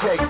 take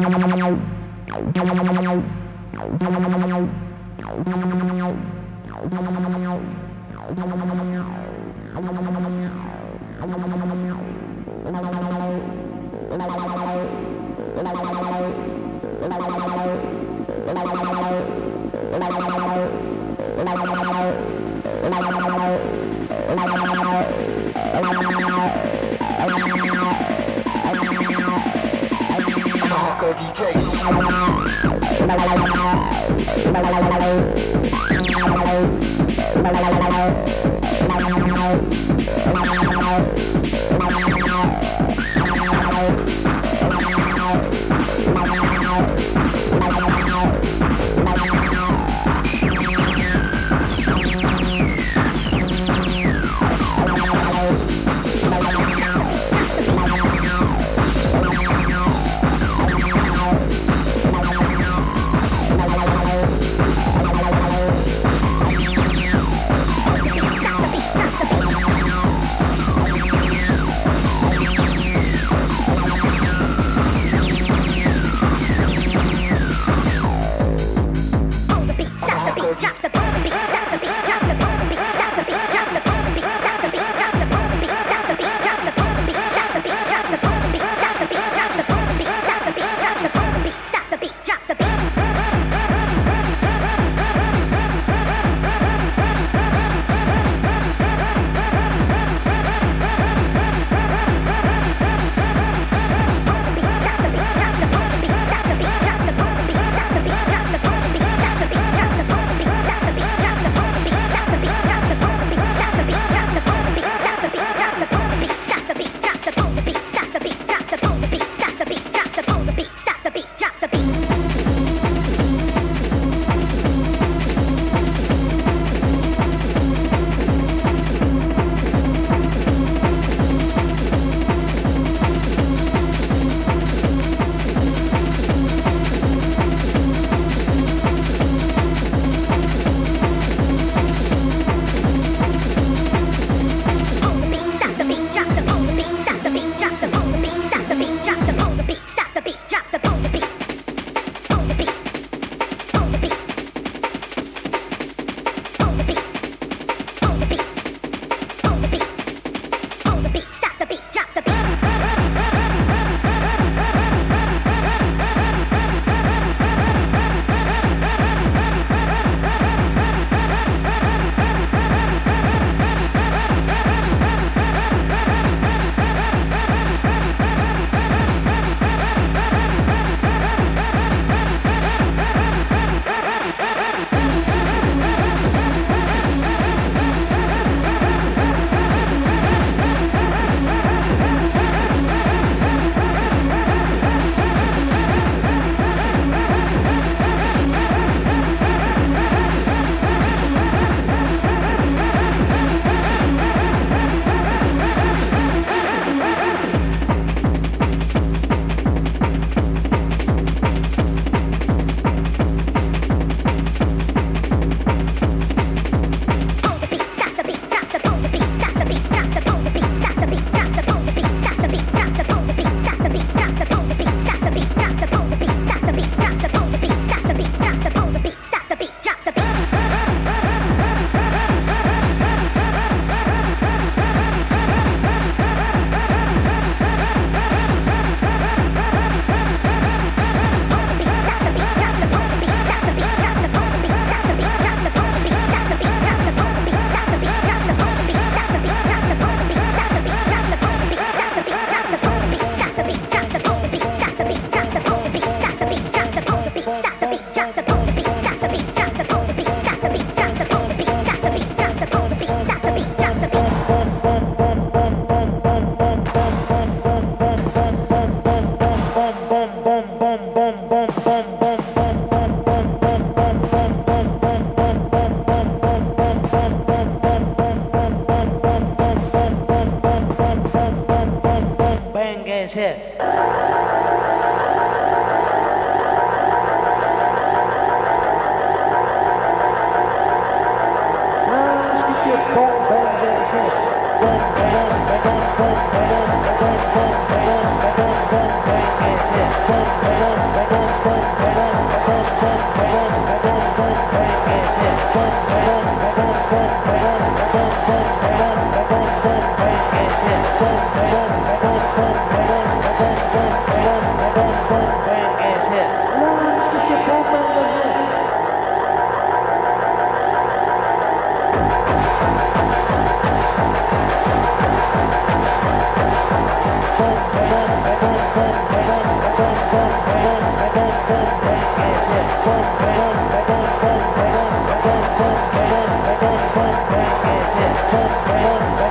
DJ.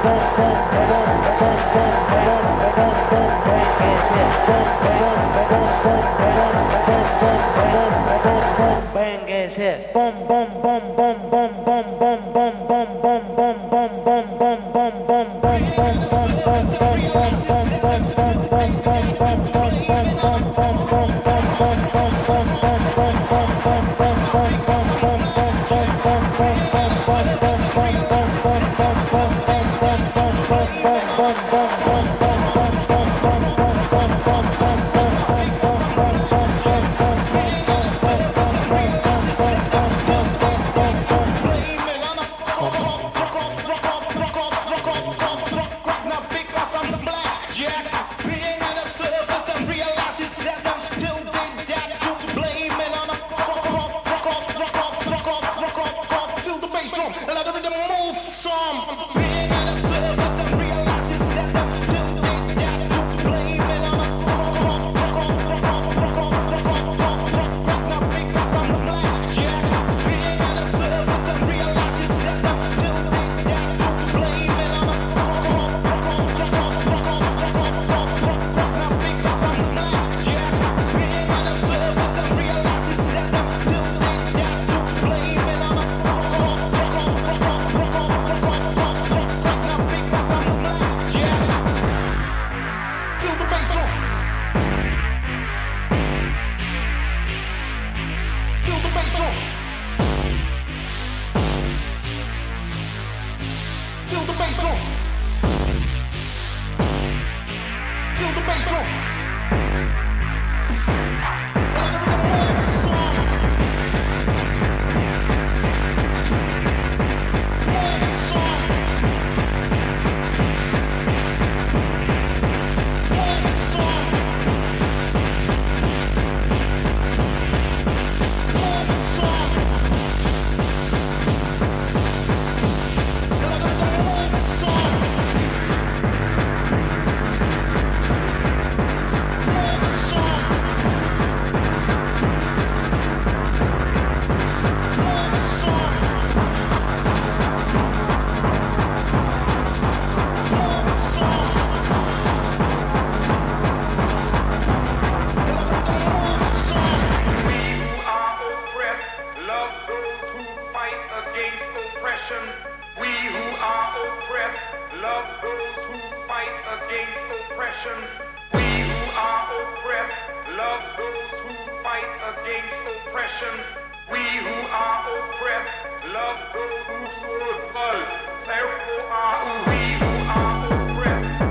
Thank you. Yeah. oppression. We who are oppressed love those who fight against oppression. We who are oppressed love those who are. We who are oppressed.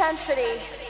Intensity.